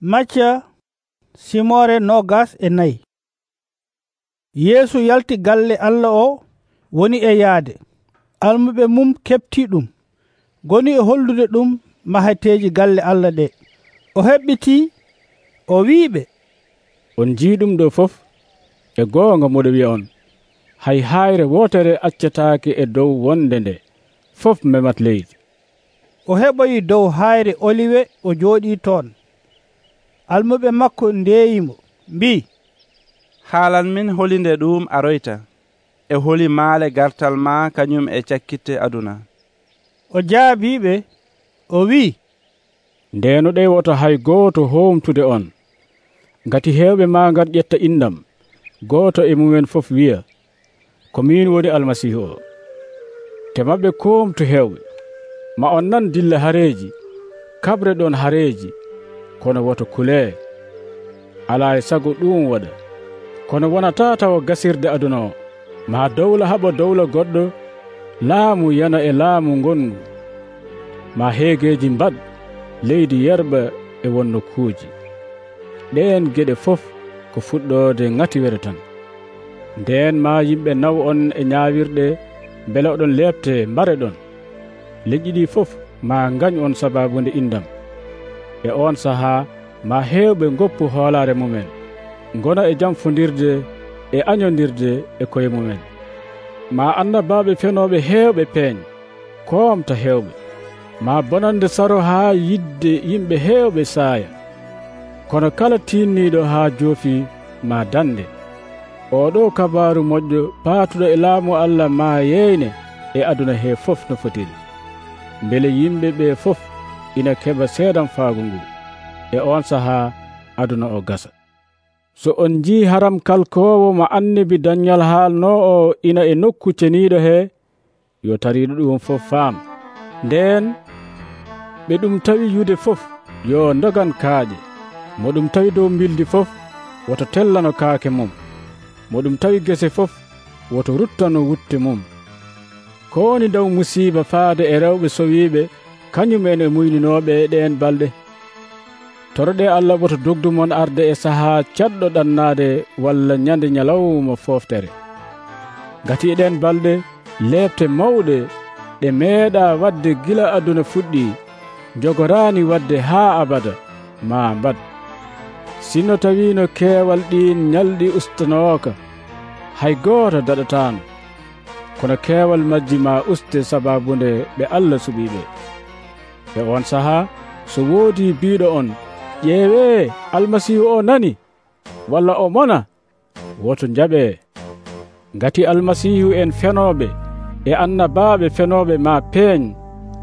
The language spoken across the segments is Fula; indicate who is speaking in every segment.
Speaker 1: Macca simore nogas e nayi. Yeesu yalti galle allah o woni e yaade. Almuɓe mum kepti ɗum. Goni e hollude ɗum mahateji galle allah ɗe. O heɓɓiti o wiɓe
Speaker 2: on jii ɗum ɗo fof e goonga moɗo wiya on. Hay hayre wotere accataake e dow wonde nde. Fof memat leydi.
Speaker 1: O heɓoyi dow hayre oliwe o jooɗi toon. almuɓe makko ndeyimo mbi.
Speaker 3: Haalan min holinde ɗum aroyta. E holi maale gartal ma kañum e cakkitte aduna.
Speaker 1: O jaabiɓe o wi'i
Speaker 2: ndeno ɗe woto hay gooto howmtude on. Ngati hewɓe ma ngat ƴetta indam gooto e mumen fof wiya ko min woni almasihu o. Te maɓɓe komtu hewɓe ma on nan dilla hareji kaɓre ɗon hareji kono woto kulee ala e sago ɗum waɗa. Kono wonata tawa gasirde aduna o. Ma dowla haɓa dowla goɗɗo laamu yana e laamu gongu ma heegeeji mbad leydi yerɓa e wonno kuuji. Ɗeen geɗe fof ko fuɗɗoode ŋatiwere tan. Ndeen ma yimɓe naw on e ñaawirɗe mbele oɗon leeɓte mbare ɗon. Leƴƴi ɗi fof ma gañ on sabaabude indam. e on sahaa ma heewɓe goppu hoolaare mumen gona e jam fondirde e añodirde e koye mumen. Ma annabaɓe fenoɓe heewɓe peeñ koomta heewɓe ma bonande saro haa yidde yimɓe heewɓe saaya. Kono kala tinniɗo haa joofi ma dande. Oɗo kabaru moƴƴo paatuɗo e laamu allah ma yeyne e aduna he fof no fotiri. Beele yimɓe ɓe fof ina keɓa seeɗan faagu ngu e on sahaa aduna o gasa. So on nji'i haram kalkowo mo annabi dañal haalno o ina e nokku ceniiɗo he yo tariɗo ɗum fof faam. Nden ɓe ɗum tawi yude fof yo dogan kaaƴe. Mo ɗum tawi dow mbildi fof woto tellano kaake mum. Mo ɗum tawi gese fof woto ruttano wutte mum. Ko woni daw musiiba faade e rewɓe sowiiɓe kañumen e muyninoɓe e ɗen balɗe. Toroɗe allah woto dogdu mon arde e saaha caɗɗo ɗannade walla ñande ñalawma foftere. Gati eɗen balɗe lebte mawɗe ɗe meeɗa wadde gila aduna fuɗɗi jogorani wadde haa abada ma mbad. Sinno tawino keewal ɗin ñalɗi ustanooka hay gooto daɗatano kono keewal majji ma uste sababunde ɓe allah suɓiɓe. e on sahaa so woodi mbiɗo on ƴeewe almasihu o nani? Walla o mona? Woto jaɓee ngati almasihu en fenooɓe e annabaaɓe fenooɓe ma peeñ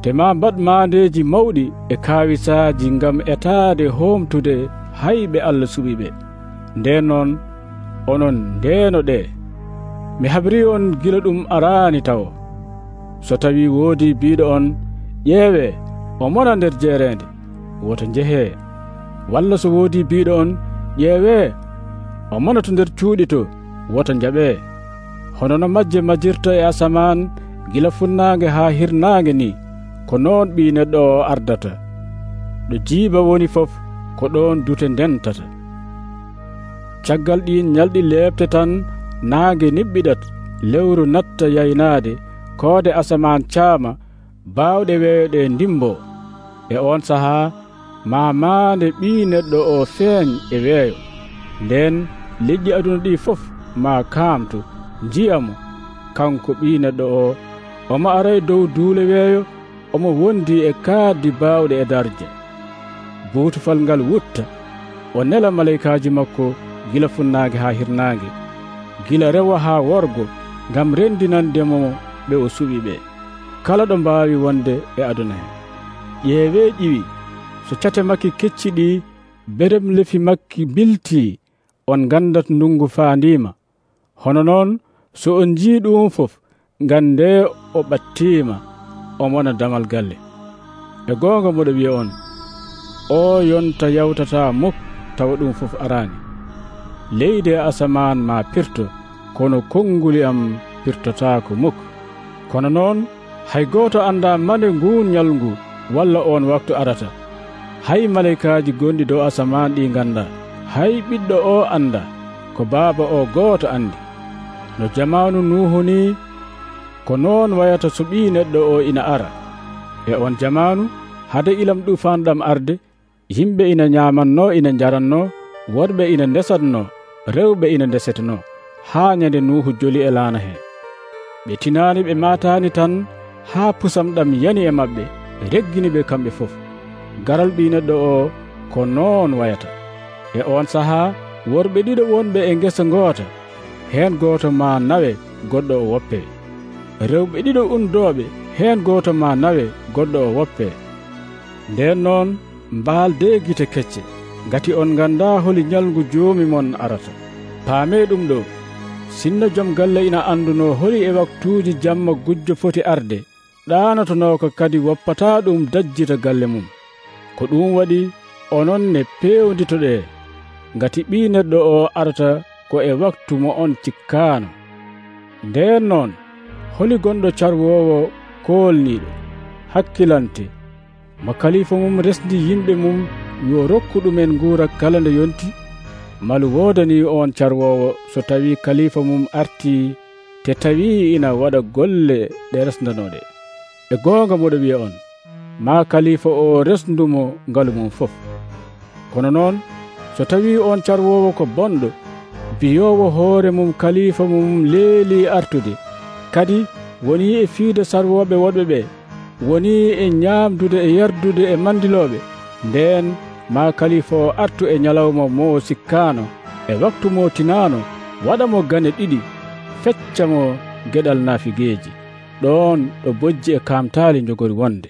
Speaker 2: te ma mbaɗmaandeeji mawɗi e kaawisaaji ngam etaade hoomtude hayɓe allah suɓi ɓe nden noon onon ndeeno ɗe. Mi habri on gila ɗum araani taw. So tawi woodi biiɗo on ƴeewe o mona nder jeerende. Woto njehee walla so woodi biiɗo on ƴeewe. O mona to nder cuuɗi to woto njaɓee hono no majje majirta e asaman gila funnaange haa hirnaange ni ko noon ɓii neɗɗo o ardata. Ɗo jiiba woni fof ko ɗon dute ndentata. Caggal ɗin ñalɗi leeɓte tan naange niɓɓiɗat lewru natta yaynaade koode asaman caama baawɗe weeyoɗe ndimbo. e on sahaa ma maande ɓii neɗɗo o feeñ e weeyo. Nden liƴƴi aduna ɗi fof ma kaamtu njiyamo kanko ɓi neɗɗo o omo aray dow duule weeyo omo wondi e kaaddi baawɗe e darje. Buutufal ngal wutta o nela malaykaaji makko gila funnaange haa hirnaange. Gila rewa haa worgo ngam renndinandemo ɓe o suɓi ɓe. Kala ɗo mbaawi wonde e aduna hee ƴeewe ƴiwi so cate makki kecci ɗi berem lefi makki bilti on gandat ndungu faandima. Hono noon so on njii ɗum fof gande o ɓattima o wona damal galle. E goonga moɗo wiya on o yonta yawtata muk tawa ɗum fof arani leydi e asaman ma pirto kono konnguli am pirtotako muk kono noon hay goto anda mane ngun ñalngu walla on waktu arata. Hay malaikaji gonɗi dow asaman ɗi ganda hay ɓiɗɗo o anda ko baaba o gooto andi no jamanu nuhu ni ko noon wayata so ɓi neɗɗo o ina ara. E on jamanu hade ilam ɗufanɗam arde yimɓe ina ñamanno ina jaranno worɓe ina ndesatno rewɓe ina ndesetno haa ñande nuhu joli e laana he. Ɓe tinani ɓe matani tan haa pusam ɗam yani e maɓɓe. ɓe reggini ɓe kamɓe fof. Garal ɓi neɗɗo o ko noon wayata. E on sahaa worɓe ɗiɗo wonɓe e ngesa goota heen gooto ma nawe goɗɗo o woppe. Rewɓe ɗiɗo undoɓe heen gooto ma nawe goɗɗo o woppe. Nden noon mbaalde gite kecce. Ngati on ganda holi ñalngu joomi mon arata. Paame ɗum ɗo. Sinno joom galle ina anduno holi e waktuuji jamma gujjo foti arde. ɗanotonawo ka kadi woppata ɗum dajjita galle mum. Ko ɗum waɗi onon ne pewditoɗe. Ngati ɓi neɗɗo o arata ko e waktu mo on cikkano. Nden noon holi gonɗo carwowo kolniɗo hakkilante. Mo kalifa mum resdi yimɓe mum yo rokku ɗumen guura kala nde yonti. Malu wodani on carwowo so tawi kalifa mum arti te tawi ina waɗa golle ɗe resdanoɗe. e goonga moɗo wiya on ma kalifa o resdumo ngalu mum fof. Kono noon so tawi on carwowo ko bonɗo biyowo hoore mum kalifa mum leeli artude. Kadi woni e fiide sarwoɓe woɗɓe ɓe woni e ñaamdude e yardude e mandiloɓe nden ma kalifa o artu e ñalawma mo sikkano e waktu mo tinano waɗa mo gane ɗiɗi fecca mo geɗal naafigeeji. ɗon ɗo bojji e kamtali jogori wonde.